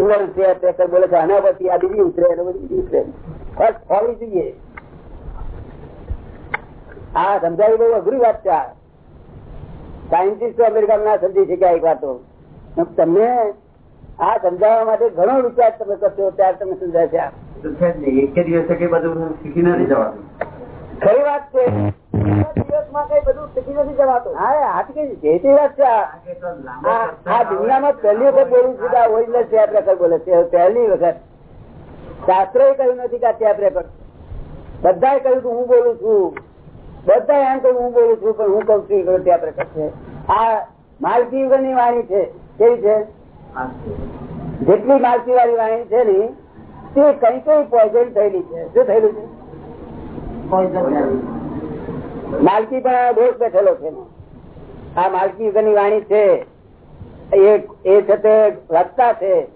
બોલે છે આના પછી આ બીજી ઉતરે અને બધી બીજી ઉતરે. ફર્સ્ટ હોવી જોઈએ. આ સમજાવી બહુ અઘરી વાત છે સાયન્ટિસ્ટો અમેરિકા ના સમજી શક્યા એક વાતો. તમને આ સમજાવવા માટે ઘણો વિચાર તમે કરશો ત્યારે તમે સમજાય છે ખરી વાત છે. દિવસમાં કઈ બધું શીખી નથી જવાતું. હા આ કઈ જેથી વાત છે. આ દુનિયામાં પહેલી વખત બોલું છું કે ઓરિજિનલ ટેપ રેકર્ડ બોલે છે પહેલી વખત. શાસ્ત્ર કહ્યું નથી કે આ ટેપ રેકર્ડ બધા કહ્યું કે હું બોલું છું. બધા એમ કહ્યું હું બોલું છું પણ હું કઉ છું ટેપ રેકર્ડ છે આ માલકી યુગની વાણી છે. કેવી છે? જેટલી માલકી વાળી વાણી છે ને તે કઈ કઈ પોઈઝન થયેલી છે. શું થયેલું છે? માલકી પણ આ દોષ બેઠેલો છે આ માલકી યુગની વાણી છે. એ છે તે વક્તા છે.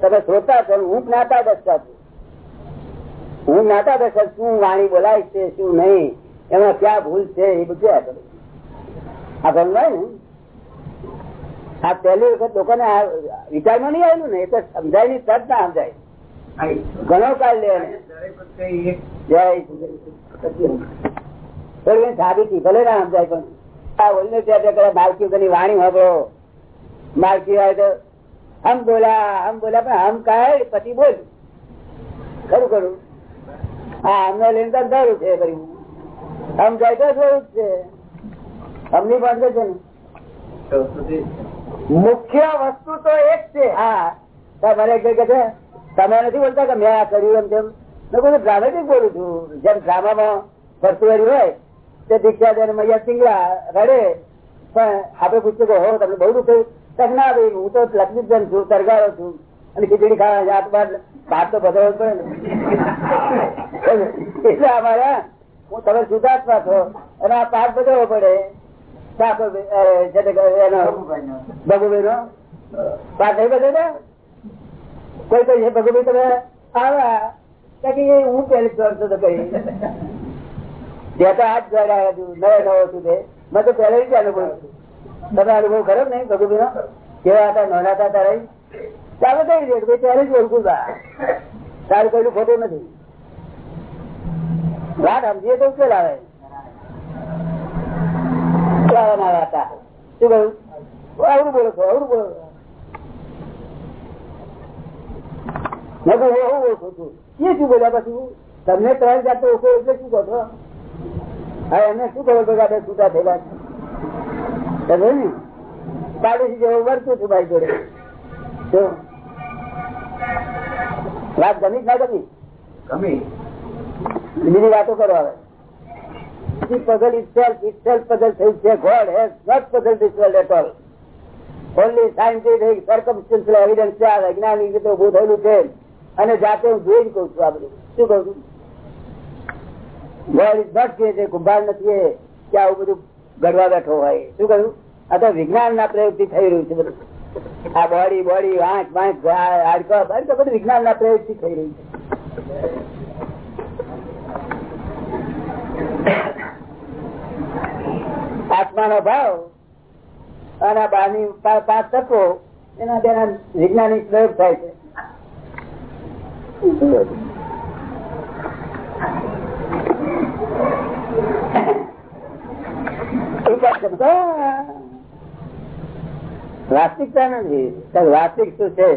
તમે શ્રોતા છો હું જ્ઞાતા દસતા છું. હું જ્ઞાતા દસતા શું વાણી બોલાય છે શું નહીં એમાં ક્યાં ભૂલ છે એ બધું આ ગમવાય ને? આ પહેલી વખત લોકોને આ વિચારમાં નહીં આવેલું ને એ તો સમજાયની તરત ના સમજાય ઘણો કાળ લે જય સાબિતી, ભલે ના સમજાય પણ આ ઓલને ત્યાં વગરની વાણી વાપરો માલકી હોય તો હમ બોલા હમ બોલા, પણ હમ કહે પછી બોલ. ખરું ખરું. લઈને તો અંધારું છે કર્યું છે. અમની બંધ છે મુખ્ય વસ્તુ તો એક છે. હા. મને કઈ કે છે, તમે નથી બોલતા કે આ કર્યું એમ તેમ? મેં ડ્રામેટિક બોલું છું. જેમ ડ્રામામાં ફરતું હોય તે દીક્ષા દે મૈયા સિંગલા રડે. પણ આપડે પૂછ્યું કે, હો, તમને બહુ દુઃખ ના ભાઈ હું તો લક્ષ્મી છું સરગારો છું. અને ખીચડી ખાવા જાત બાદ ભાત તો બધો પડે એટલે અમારે, હું તમે સુધાર્થમાં છો. અને આ પાક બદલવો પડે. ભગુભાઈ નો પાક નહીં બદલે કોઈ કઈ ભગુભાઈ, તમે આવ્યા હું પહેલી કરશો તો કઈ શું કહ્યું? આવડું બોલો આવડું બોલો મેં કહું હું ઓળખું છું? એ શું પછી તમને ત્રણ જાતો ઓળખો એટલે શું કહો એમને શું ખબર પડે આપણે છૂટા થયેલા છે ને પાડોશી જેવો વર્તું છું ભાઈ જોડે વાત ગમી ના ગમી ગમી બીજી વાતો કરો હવે puzzle itself, itself puzzle થયું છે God has not puzzled this world at all. Only scientific circumstantial evidence છે આ વૈજ્ઞાનિક રીતે ઉભું થયેલું છે અને જાતે હું જોઈ કઉ છું આ બધું શું કઉ છું કુંભાર નથી કે આવું બધું ગડવા બેઠો હોય. શું કહ્યું? આ તો વિજ્ઞાન ના પ્રયોગ થઈ રહ્યું છે. બધું આ બોડી બોડી, વાંચ વાંચ હાડકા બધું વિજ્ઞાન ના પ્રયોગ થઈ રહ્યું છે. આત્મા નો ભાવ અને બહારની પાંચ તત્વો, એના તેના વૈજ્ઞાનિક પ્રયોગ થાય છે. વાસ્તવિકતા નથી. વાસ્તવિક શું છે?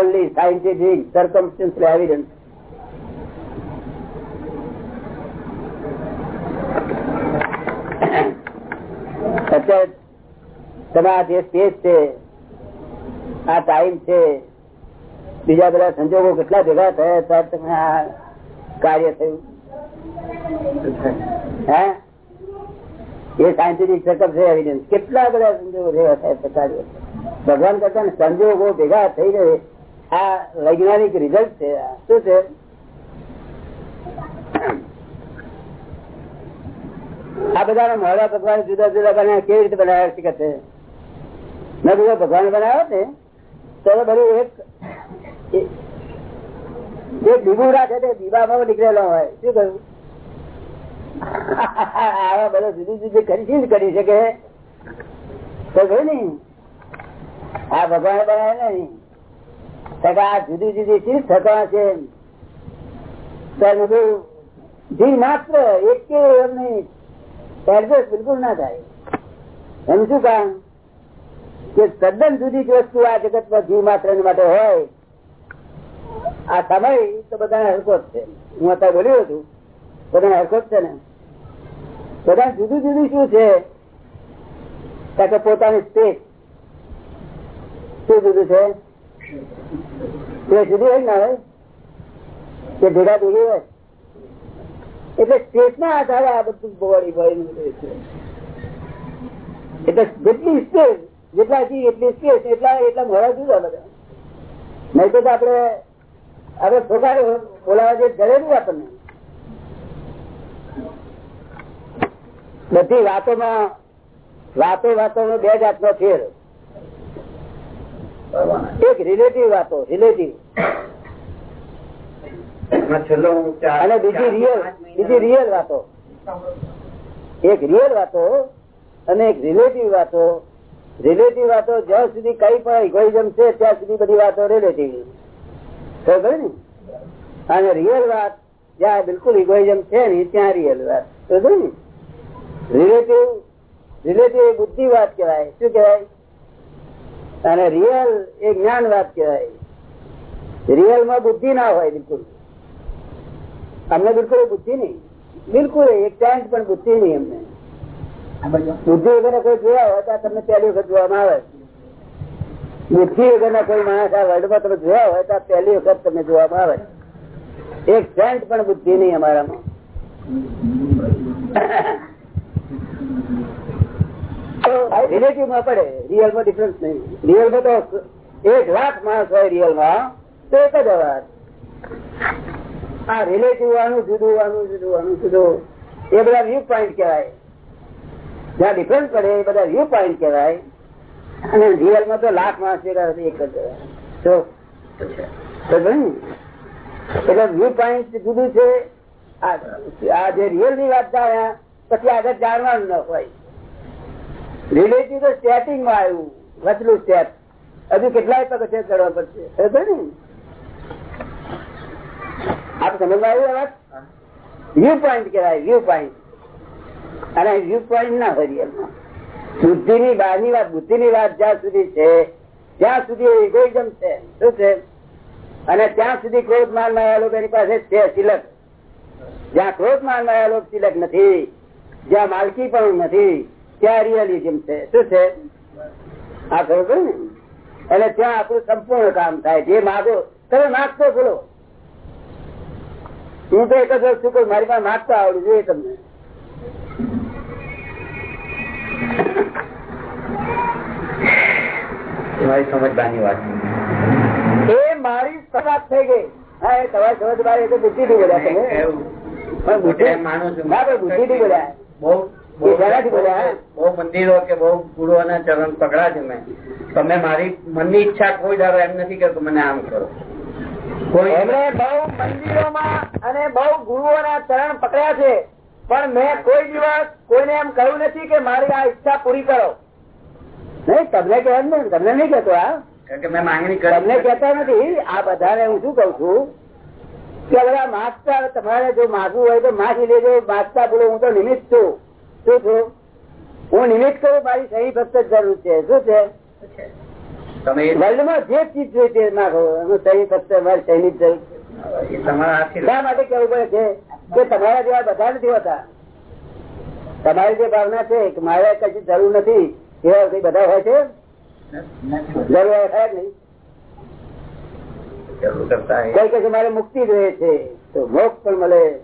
ઓનલી સાયન્ટિફિક સર્કમસ્ટન્શિયલ એવિડન્સ અત્યારે તમે જે સ્ટેજ છે, આ ટાઈમ છે, બીજા બધા સંજોગો કેટલા ભેગા થયા, ત્યારે તમે આ કાર્ય થયું? હે? એ સાયન્ટિફિક ચેકઅપ છે એવિડન્સ કેટલા બધા સંજોગો ભેગા સાહેબ પચાવી ભગવાન કરતા સંજોગો ભેગા થઈ ગયે. આ વૈજ્ઞાનિક રિઝલ્ટ છે શું છે? આ બધા મોડા ભગવાન જુદા જુદા બનાવ્યા, કેવી રીતે બનાવ્યા શીખે છે? મેં બધા ભગવાન બનાવ્યા ને, તો બધું એક એક દીવું રાખે તે ભાવ નીકળેલો હોય. શું કહ્યું? આવા બધા જુદી જુદી કરી કરી શકે? તો કહ્યું આ ભગવાન બનાવે ને આ જુદી જુદી ચીજ થતા છે માત્ર એક કે એમની એડજસ્ટ બિલકુલ ના થાય. એમ શું કામ? કે તદ્દન જુદી જ વસ્તુ આ જગતમાં જીવ માત્ર માટે હોય. આ સમય તો બધાને હરકત છે. હું અત્યારે બોલ્યું હતું બધાને હરકો જ છે ને? બધા જુદું જુદું શું છે? કે પોતાની સ્પેસ શું જુદું છે? તે જુદી હોય ના હોય ભેગા ભેગી હોય. એટલે સ્ટેજ ના આધારે આ બધું બોડી ભાઈ એટલે જેટલી સ્ટેજ જેટલા જી એટલી સ્ટેજ એટલા એટલા મોડા જુદા બધા. નહીં તો આપડે આપડે છોકરા બોલાવા જે ડરેલું આપણને. બધી વાતોમાં વાતો વાતોમાં બે જાતનો ફેર. એક રિલેટિવ વાતો રિલેટિવ અને બીજી રિયલ બીજી રિયલ વાતો. એક રિયલ વાતો અને એક રિલેટિવ વાતો. રિલેટિવ વાતો જ્યાં સુધી કઈ પણ ઇગોઇઝમ છે ત્યાં સુધી બધી વાતો રિલેટિવ ને? અને રિયલ વાત જ્યાં બિલકુલ ઇગોઇઝમ છે ને ત્યાં રિયલ વાત. ને? રિલેટિવ રિલેટિવ બુદ્ધિ વાત કહેવાય. શું કહેવાય? અને રિયલ એ જ્ઞાન વાત કહેવાય. રિયલમાં બુદ્ધિ ના હોય બિલકુલ. અમને બિલકુલ બુદ્ધિ નહીં. બિલકુલ એક ટાઈમ પણ બુદ્ધિ નહીં અમને. બુદ્ધિ વગર કોઈ જોયા હોય તો તમને પહેલી વખત જોવામાં આવે બુદ્ધિ વગર કોઈ માણસ આ વર્લ્ડમાં તમે જોયા હોય તો પહેલી વખત તમને જોવામાં આવે એક સેન્ટ પણ બુદ્ધિ નહીં અમારામાં. રિલેટિવમાં પડે રિયલમાં ડિફરન્સ નહીં. રિયલમાં તો એક લાખ માણસ હોય રિયલમાં તો એક જ અવાજ. આ રિલેટિવ આનું જુદું આનું જુદું આનું જુદું. એ બધા વ્યૂ પોઈન્ટ કહેવાય. જ્યાં ડિફરન્સ પડે, એ બધા વ્યૂ પોઈન્ટ કહેવાય. અને રિયલમાં તો લાખ માણસ એક જ એટલે વ્યૂ પોઈન્ટ જુદું છે. આ જે રિયલની વાત થાય પછી આગળ જાણવાનું ન હોય. રિલેટિવ તો સ્ટેટિંગમાં આવ્યું વચલું સ્ટેપ હજુ કેટલાય પગથિયા કરવા પડશે. ને આપ સમજમાં આવ્યું વાત? વ્યૂ પોઈન્ટ કહેવાય વ્યૂ પોઈન્ટ અને વ્યૂ પોઈન્ટ ના હોય બુદ્ધિ ની બહારની વાત બુદ્ધિ ની વાત જ્યાં સુધી છે, ત્યાં સુધી ઇગોઇઝમ છે. શું છે? અને ત્યાં સુધી ક્રોધ માનમાં લોકો એની પાસે છે સિલક જ્યાં ક્રોધ માનમાં લોકો સિલક નથી જ્યાં માલકી પણ નથી ત્યાં રિયલિઝમ છે. શું છે? આ ખબર ને? એટલે ત્યાં આપણું સંપૂર્ણ કામ થાય. જે માગો તમે માગતો બોલો. હું તો એક જ વસ્તુ કરું મારી પાસે માગતા આવડું જોઈએ તમને. તમારી સમજવાની વાત એ મારી વાત થઈ ગઈ. હા એ તમારી સમજ તો બુદ્ધિ થી બોલ્યા તમે. બુદ્ધિ પણ બુદ્ધિ થી બોલ્યા. બહુ મંદિરો કે બહુ ગુરુઓના ચરણ પકડા છે મેં. તમે મારી મનની ઈચ્છા કોઈ ધારો એમ નથી કે મને આમ કરો. કોઈ એમણે બહુ મંદિરોમાં અને બહુ ગુરુઓના ચરણ પકડ્યા છે. પણ મેં કોઈ દિવસ કોઈને એમ કહ્યું નથી કે મારી આ ઈચ્છા પૂરી કરો. નહીં તમને ને તમને નહીં કેતો આ કે મેં માંગણી તમને કેતા નથી. આ બધાને હું શું કઉ છું? કે બધા માગતા તમારે જો માગવું હોય તો માગી લેજો માગતા બોલો હું તો નિમિત્ત છું. શું છું? હું નિમિત્ત કરું મારી સહી ફક્ત જરૂર છે. શું છે? વર્લ્ડમાં જે ચીજ જોઈએ તે સહી ફક્ત મારી સહી ની જરૂર શા માટે કેવું પડે છે? કે તમારા જેવા બધા નથી હોતા. તમારી જે ભાવના છે કે મારે કઈ જરૂર નથી એવા બધા હોય છે? જરૂર હોય ખરા નહીં? કોઈ કે મારે મુક્તિ જોઈએ છે. તો મોક્ષ પણ મળે.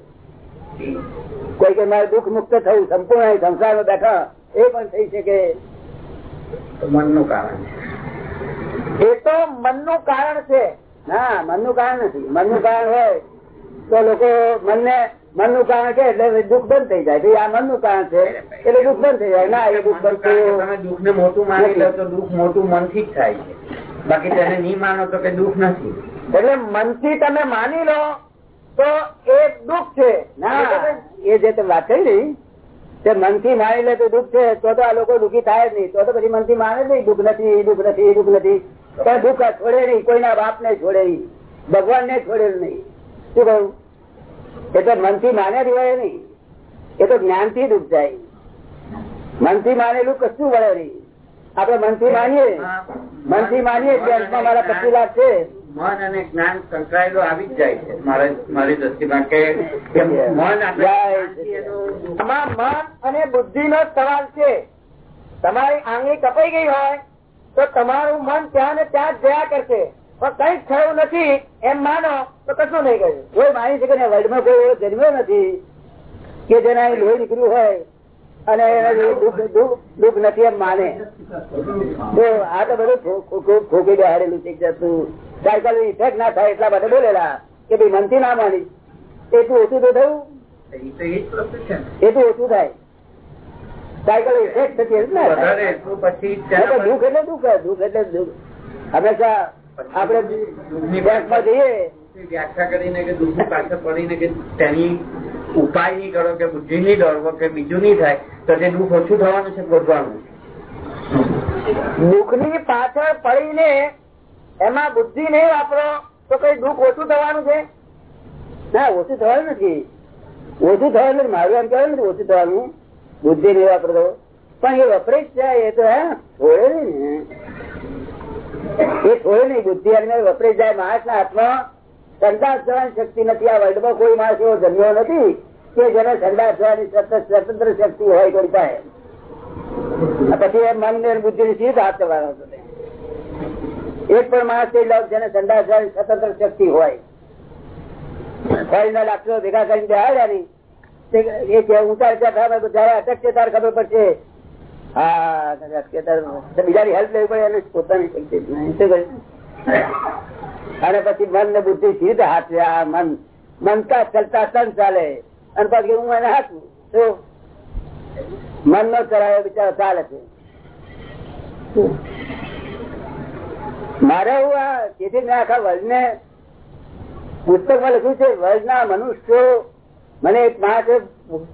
કોઈ કે મારે દુઃખ મુક્ત થયું સંપૂર્ણ સંસારમાં બેઠા એ પણ થઈ શકે. મનનું કારણ છે. એ તો મનનું કારણ છે. ના મનનું કારણ નથી. મનનું કારણ હોય તો લોકો મનને મનનું કારણ કે એટલે દુઃખ બંધ થઈ જાય. આ આ મનનું કારણ છે. એટલે દુઃખ બંધ થઈ જાય. ના એ દુઃખ બંધ થયું દુઃખ ને મોટું માની લો તો દુઃખ મોટું મનથી જ થાય છે. બાકી તેને નહીં માનો તો કે દુઃખ નથી. એટલે મનથી તમે માની લો તો એ દુઃખ છે. ના એ જે તમે વાત કરી રહી તે મનથી માની લે તો દુઃખ છે તો તો આ લોકો દુઃખી થાય જ નહીં. તો તો પછી મનથી માને નહીં દુઃખ નથી દુઃખ નથી દુઃખ નથી. પણ દુઃખ છોડે નહીં કોઈના બાપ ને છોડે નહીં ભગવાન ને છોડેલ નહીં. શું કહ્યું એ તો મનથી માને રહેવાય નહીં. એ તો જ્ઞાનથી દુઃખ જાય. મનથી માનેલું કશું વળે નહીં. આપડે મનથી માનીએ. મનથી માનીએ કે અંતમાં મારા પચીસ લાખ છે. મન અને જ્ઞાન સંકળાયેલો આવી જ જાય છે. મારી દ્રષ્ટિમાં કે મન આપણે આમાં મન અને બુદ્ધિ નો સવાલ છે. તમારી આંગળી કપાઈ ગઈ હોય તો તમારું મન ત્યાં ને ત્યાં જ જયા કરશે. પણ કઈ થયું નથી એમ માનો તો કશું નહીં ગયું કોઈ માની શકે વર્લ્ડમાં કોઈ એવો જન્મ્યો નથી કે જેના લોહી નીકળ્યું હોય અને એના દુઃખ નથી એમ માને. તો આ તો બધું ખોકી બેહાડેલું છે સાયકલ ઇફેક્ટ ના થાય એટલા માટે બોલેલા કે ભાઈ મનથી ના માની. એટલું ઓછું તો થયું. એટલું ઓછું થાય. સાયકલ ઇફેક્ટ થતી એટલે દુઃખ એટલે દુઃખ દુઃખ એટલે દુઃખ. હંમેશા આપડે બેંકમાં જઈએ. વ્યાખ્યા કરીને કે દુઃખ પાછળ પડીને કે તેની ઉપાય નહીં કરો કે બુદ્ધિ નહીં દોડવો કે બીજું નહીં થાય, તો તે દુઃખ ઓછું થવાનું છે ભોગવાનું દુઃખની પાછળ પડીને એમાં બુદ્ધિ નહીં વાપરો, તો કઈ દુઃખ ઓછું થવાનું છે? ના, ઓછું થવાનું નથી. ઓછું થવાનું મારું એમ કહેવાય નથી ઓછું થવાનું. બુદ્ધિ નહીં વાપરતો. પણ એ વપરાય જ જાય, એ તો, હે, છોડે નહીં એ છોડે નહીં, બુદ્ધિ અને વપરાય જાય માણસ ના હાથમાં સંદાસ થવાની શક્તિ નથી. આ વર્લ્ડમાં કોઈ માણસ એવો જન્મ્યો નથી કે જેને સંદાસ થવાની સ્વતંત્ર શક્તિ હોય કોઈ પાસે. પછી એ મન ને બુદ્ધિ ની સીધ હાથ કરવાનો એક પણ માણસ એ લોક જેને સંદાસ થવાની સ્વતંત્ર શક્તિ હોય. ફરીના ડાક્ટરો ભેગા કરીને બેહાડ્યા ની એ કે ઊંચા ઊંચા જયારે અટકશે તારે ખબર પડશે. હા બીજાની હેલ્પ લેવી પડે, એને પોતાની શક્તિ? અને પછી મન ને બુદ્ધિ સીધા હાથે આ મન મનતા ચલતા તન ચાલે. અને પછી હું એને હાથું શું મન નો ચલાવે બિચારો ચાલે છે. મારે હું આ તેથી મેં આખા વર્લ્ડ ને પુસ્તકમાં લખ્યું છે વર્લ્ડના મનુષ્યો. મને એક માણસે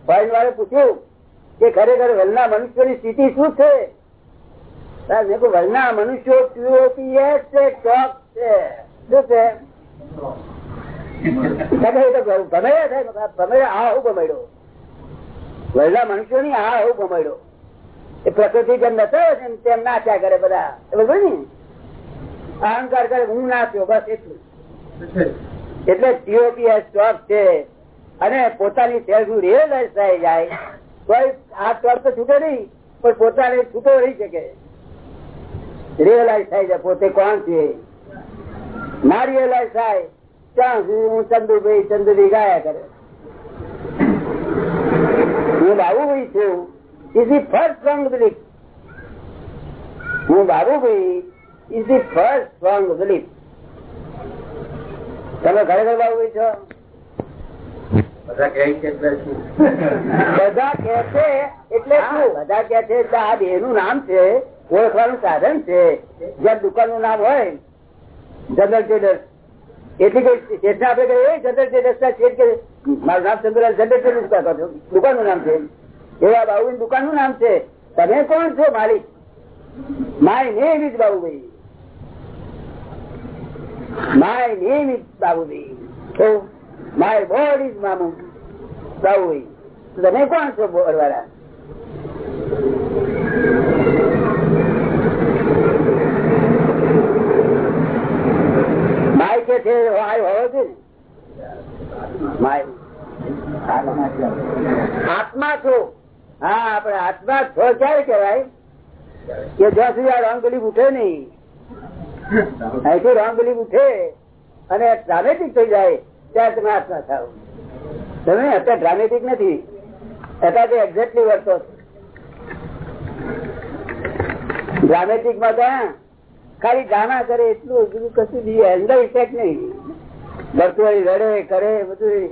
ભાઈ વાળે પૂછ્યું કે ખરેખર વર્લ્ડના મનુષ્યોની સ્થિતિ શું છે? મેં કહ્યું, વર્લ્ડના મનુષ્યો પીઓપીએસ છે ચોક છે. છે થાય મનુષ્યો ની આ આવું ભમેડ્યો એ પ્રકૃતિ જેમ નતો તેમ નાચ્યા કરે બધા. બરોબર ને? અહંકાર કરે, હું નાચ્યો, બસ એટલું. એટલે ટીઓપીએસ સ્ટોક છે. અને પોતાની સેલ્ફ રિયલાઇઝ થઈ જાય. કોઈ આ સ્ટોક તો છૂટે નહીં, પણ પોતાને છૂટો રહી શકે. રિયલાઇઝ થઈ જાય પોતે કોણ છે? ના રિયલાઈઝ થાય ત્યાં સુધી હું ચંદુભાઈ ચંદુભાઈ ગાયા કરે. હું બાબુભાઈ છું. Is the first song belief હું Babubhai is the first song belief તમે ખરેખર બાબુભાઈ છો? બધા કહે છે એટલે શું? બધા કે છે એટલે શું? બધા કે છે એટલે આ બે નું નામ છે ઓળખવાનું સાધન છે. જ્યાં દુકાનનું નામ હોય જનરલ ટ્રેડર્સ એટલી કઈ ચેતના આપણે કહીએ જનરલ ટ્રેડર્સ ના મારું નામ ચંદ્રલાલ જનરલ ટ્રેડર્સ કરતો દુકાનનું નામ છે. એવા બાબુ દુકાનનું નામ છે. તમે કોણ છો, માલિક? My name is Babubhai. My name is Babubhai. My board is mamu Babubhai. તમે કોણ છો બોર્ડ વાળા આત્મા છો. હા આપડે આત્મા છો ક્યારે કેવાય કે જ્યાં સુધી આ રોંગ બિલીફ ઉઠે નહીં. અહીંથી રોંગ બિલીફ ઉઠે અને ડ્રામેટિક થઈ જાય ત્યારે તમે આત્મા થાવ. તમે અત્યારે ડ્રામેટિક નથી. અત્યારે એક્ઝેક્ટલી વર્તો. ડ્રામેટિકમાં તો ખાલી ગાના કરે એટલું બીજું કશું બીજું હેન્ડલ ઇફેક્ટ નહીં. ભરતુઆરી રડે કરે બધું